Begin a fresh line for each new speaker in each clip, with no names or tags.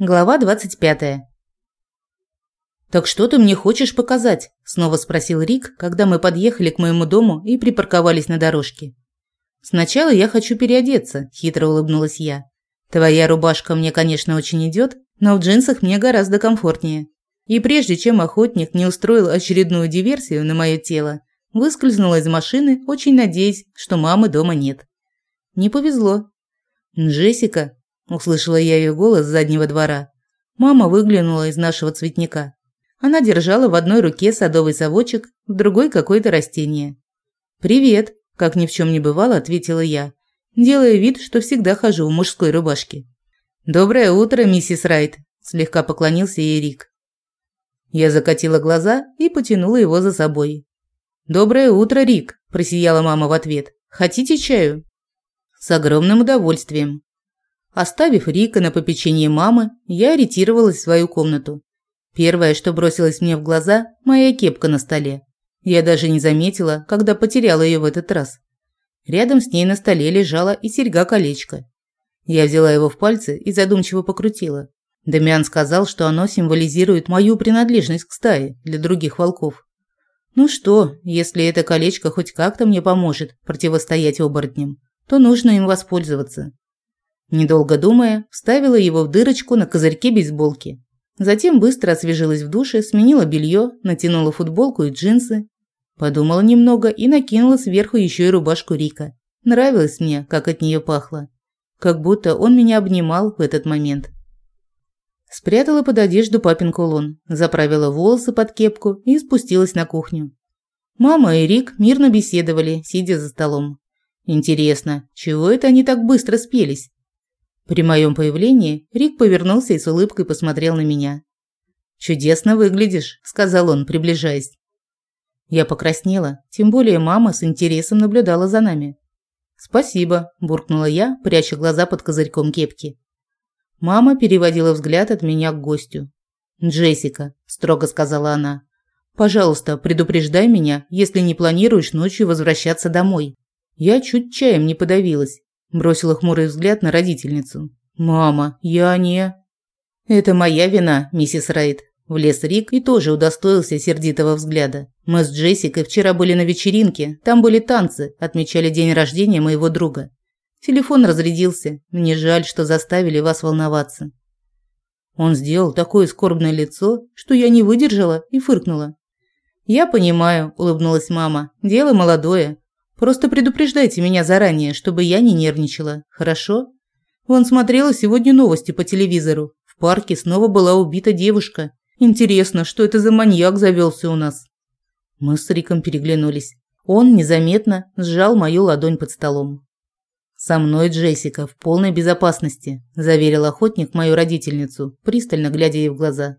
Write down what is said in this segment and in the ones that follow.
Глава 25. «Так что ты мне хочешь показать?» – снова спросил Рик, когда мы подъехали к моему дому и припарковались на дорожке. «Сначала я хочу переодеться», – хитро улыбнулась я. «Твоя рубашка мне, конечно, очень идет, но в джинсах мне гораздо комфортнее». И прежде чем охотник не устроил очередную диверсию на мое тело, выскользнула из машины, очень надеясь, что мамы дома нет. Не повезло. «Джессика», Услышала я ее голос с заднего двора. Мама выглянула из нашего цветника. Она держала в одной руке садовый совочек, в другой какое-то растение. «Привет», – как ни в чем не бывало, ответила я, делая вид, что всегда хожу в мужской рубашке. «Доброе утро, миссис Райт», – слегка поклонился ей Рик. Я закатила глаза и потянула его за собой. «Доброе утро, Рик», – просияла мама в ответ. «Хотите чаю?» «С огромным удовольствием», Оставив Рика на попечение мамы, я ориентировалась в свою комнату. Первое, что бросилось мне в глаза – моя кепка на столе. Я даже не заметила, когда потеряла ее в этот раз. Рядом с ней на столе лежала и серьга-колечко. Я взяла его в пальцы и задумчиво покрутила. Дамиан сказал, что оно символизирует мою принадлежность к стае для других волков. Ну что, если это колечко хоть как-то мне поможет противостоять оборотням, то нужно им воспользоваться. Недолго думая, вставила его в дырочку на козырьке бейсболки. Затем быстро освежилась в душе, сменила белье, натянула футболку и джинсы. Подумала немного и накинула сверху еще и рубашку Рика. Нравилось мне, как от нее пахло. Как будто он меня обнимал в этот момент. Спрятала под одежду папин кулон, заправила волосы под кепку и спустилась на кухню. Мама и Рик мирно беседовали, сидя за столом. Интересно, чего это они так быстро спелись? При моем появлении Рик повернулся и с улыбкой посмотрел на меня. «Чудесно выглядишь», – сказал он, приближаясь. Я покраснела, тем более мама с интересом наблюдала за нами. «Спасибо», – буркнула я, пряча глаза под козырьком кепки. Мама переводила взгляд от меня к гостю. «Джессика», – строго сказала она, – «пожалуйста, предупреждай меня, если не планируешь ночью возвращаться домой». Я чуть чаем не подавилась Бросила хмурый взгляд на родительницу. «Мама, я не...» «Это моя вина, миссис Райт», – влез Рик и тоже удостоился сердитого взгляда. «Мы с Джессикой вчера были на вечеринке, там были танцы, отмечали день рождения моего друга. Телефон разрядился, мне жаль, что заставили вас волноваться». Он сделал такое скорбное лицо, что я не выдержала и фыркнула. «Я понимаю», – улыбнулась мама, – «дело молодое, Просто предупреждайте меня заранее, чтобы я не нервничала, хорошо? Вон смотрела сегодня новости по телевизору. В парке снова была убита девушка. Интересно, что это за маньяк завелся у нас?» Мы с Риком переглянулись. Он незаметно сжал мою ладонь под столом. «Со мной Джессика в полной безопасности», – заверил охотник мою родительницу, пристально глядя ей в глаза.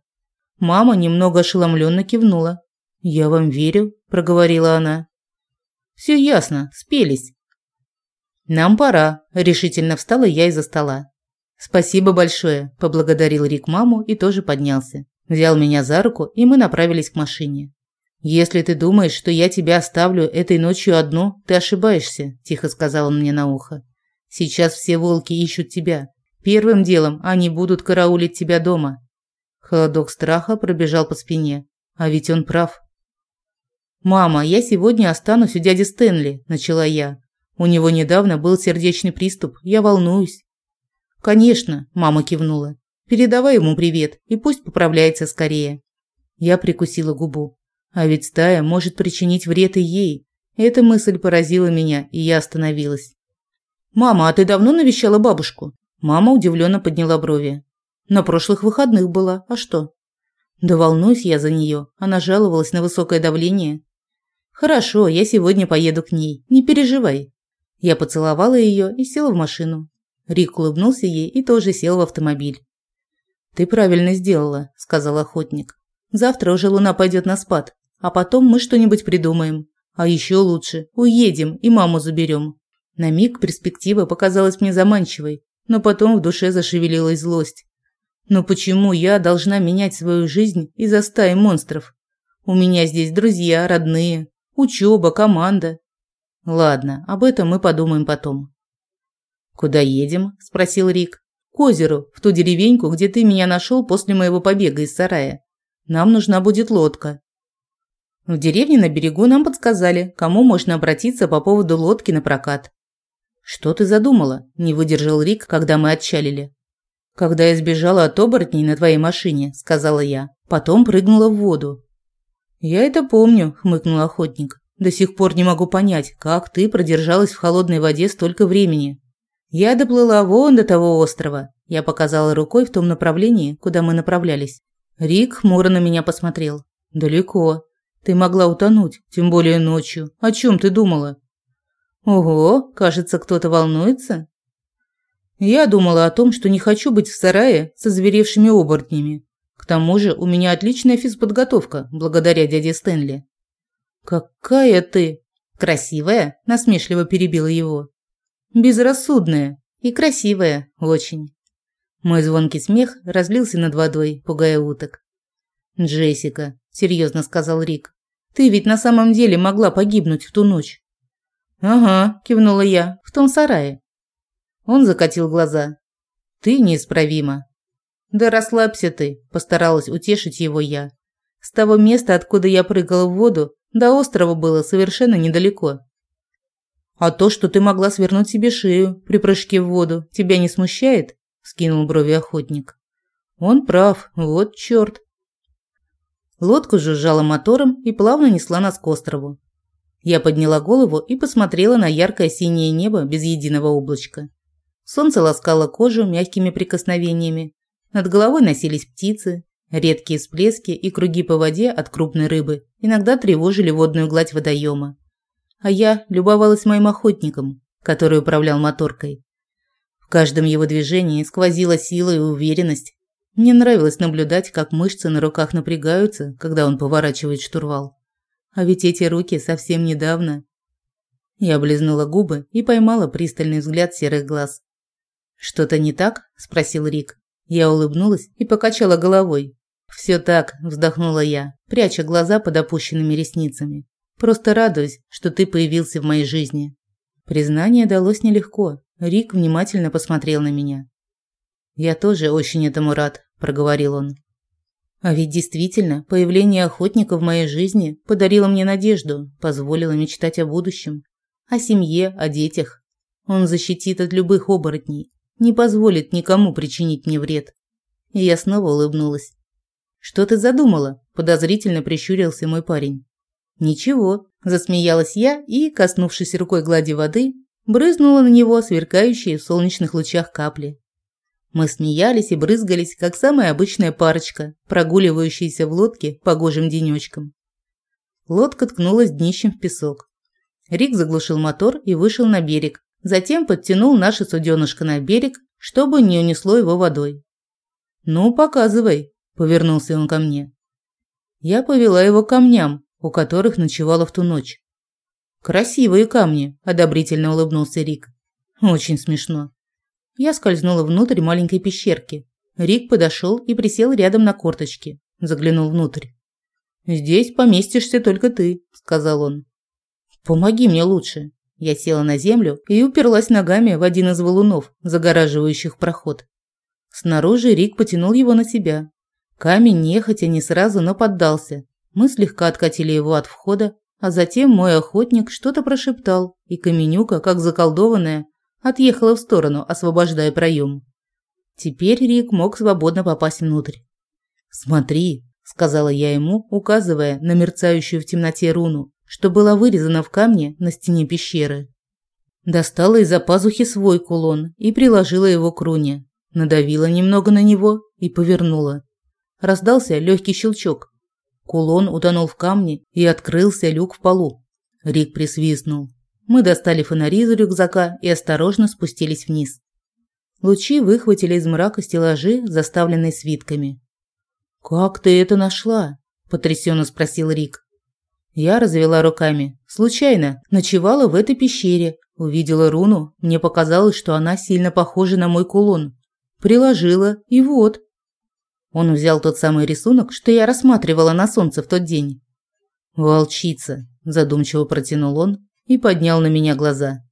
Мама немного ошеломленно кивнула. «Я вам верю», – проговорила она. Все ясно, спелись. Нам пора, решительно встала я из-за стола. Спасибо большое, поблагодарил Рик маму и тоже поднялся. Взял меня за руку, и мы направились к машине. Если ты думаешь, что я тебя оставлю этой ночью одну, ты ошибаешься, тихо сказал он мне на ухо. Сейчас все волки ищут тебя. Первым делом они будут караулить тебя дома. Холодок страха пробежал по спине. А ведь он прав. «Мама, я сегодня останусь у дяди Стэнли», – начала я. «У него недавно был сердечный приступ, я волнуюсь». «Конечно», – мама кивнула. «Передавай ему привет, и пусть поправляется скорее». Я прикусила губу. А ведь стая может причинить вред и ей. Эта мысль поразила меня, и я остановилась. «Мама, а ты давно навещала бабушку?» Мама удивленно подняла брови. «На прошлых выходных была. А что?» «Да волнуюсь я за нее. Она жаловалась на высокое давление. «Хорошо, я сегодня поеду к ней. Не переживай». Я поцеловала ее и села в машину. Рик улыбнулся ей и тоже сел в автомобиль. «Ты правильно сделала», – сказал охотник. «Завтра уже луна пойдет на спад, а потом мы что-нибудь придумаем. А еще лучше, уедем и маму заберем». На миг перспектива показалась мне заманчивой, но потом в душе зашевелилась злость. Но почему я должна менять свою жизнь из-за стаи монстров? У меня здесь друзья, родные, Учеба, команда. Ладно, об этом мы подумаем потом. Куда едем? спросил Рик. К озеру, в ту деревеньку, где ты меня нашел после моего побега из сарая. Нам нужна будет лодка. В деревне на берегу нам подсказали, кому можно обратиться по поводу лодки на прокат. Что ты задумала? Не выдержал Рик, когда мы отчалили. Когда я сбежала от оборотней на твоей машине, сказала я. Потом прыгнула в воду. Я это помню, хмыкнул охотник. До сих пор не могу понять, как ты продержалась в холодной воде столько времени. Я доплыла вон до того острова. Я показала рукой в том направлении, куда мы направлялись. Рик хмуро на меня посмотрел. Далеко. Ты могла утонуть, тем более ночью. О чем ты думала? Ого, кажется, кто-то волнуется. Я думала о том, что не хочу быть в сарае со зверевшими оборотнями. К тому же у меня отличная физподготовка, благодаря дяде Стэнли. Какая ты красивая, насмешливо перебила его. Безрассудная и красивая очень. Мой звонкий смех разлился над водой, пугая уток. Джессика, серьезно сказал Рик. Ты ведь на самом деле могла погибнуть в ту ночь. Ага, кивнула я. В том сарае. Он закатил глаза. Ты неисправима. Да расслабься ты, постаралась утешить его я. С того места, откуда я прыгала в воду, до острова было совершенно недалеко. А то, что ты могла свернуть себе шею при прыжке в воду, тебя не смущает? скинул брови охотник. Он прав, вот чёрт. Лодка жужжала мотором и плавно несла нас к острову. Я подняла голову и посмотрела на яркое синее небо без единого облачка. Солнце ласкало кожу мягкими прикосновениями. Над головой носились птицы. Редкие всплески и круги по воде от крупной рыбы иногда тревожили водную гладь водоема. А я любовалась моим охотником, который управлял моторкой. В каждом его движении сквозила сила и уверенность. Мне нравилось наблюдать, как мышцы на руках напрягаются, когда он поворачивает штурвал. А ведь эти руки совсем недавно. Я облизнула губы и поймала пристальный взгляд серых глаз. «Что-то не так?» – спросил Рик. Я улыбнулась и покачала головой. «Все так», – вздохнула я, пряча глаза под опущенными ресницами. «Просто радуюсь, что ты появился в моей жизни». Признание далось нелегко. Рик внимательно посмотрел на меня. «Я тоже очень этому рад», – проговорил он. А ведь действительно, появление охотника в моей жизни подарило мне надежду, позволило мечтать о будущем, о семье, о детях. Он защитит от любых оборотней, не позволит никому причинить мне вред. И я снова улыбнулась. «Что ты задумала?» – подозрительно прищурился мой парень. «Ничего», – засмеялась я и, коснувшись рукой глади воды, брызнула на него сверкающие в солнечных лучах капли. Мы смеялись и брызгались, как самая обычная парочка, прогуливающаяся в лодке погожим денечком. Лодка ткнулась днищем в песок. Рик заглушил мотор и вышел на берег, Затем подтянул наше суденышко на берег, чтобы не унесло его водой. «Ну, показывай», – повернулся он ко мне. Я повела его к камням, у которых ночевала в ту ночь. «Красивые камни», – одобрительно улыбнулся Рик. «Очень смешно». Я скользнула внутрь маленькой пещерки. Рик подошел и присел рядом на корточки. Заглянул внутрь. «Здесь поместишься только ты», – сказал он. «Помоги мне лучше. Я села на землю и уперлась ногами в один из валунов, загораживающих проход. Снаружи Рик потянул его на себя. Камень нехотя не сразу, но поддался. Мы слегка откатили его от входа, а затем мой охотник что-то прошептал, и каменюка, как заколдованная, отъехала в сторону, освобождая проем. Теперь Рик мог свободно попасть внутрь. «Смотри», – сказала я ему, указывая на мерцающую в темноте руну что была вырезана в камне на стене пещеры. Достала из-за пазухи свой кулон и приложила его к руне. Надавила немного на него и повернула. Раздался легкий щелчок. Кулон утонул в камне и открылся люк в полу. Рик присвистнул. Мы достали фонари из рюкзака и осторожно спустились вниз. Лучи выхватили из мрака стеллажи, заставленные свитками. «Как ты это нашла?» – потрясенно спросил Рик. Я развела руками. Случайно. Ночевала в этой пещере. Увидела руну. Мне показалось, что она сильно похожа на мой кулон. Приложила, и вот. Он взял тот самый рисунок, что я рассматривала на солнце в тот день. «Волчица», – задумчиво протянул он и поднял на меня глаза.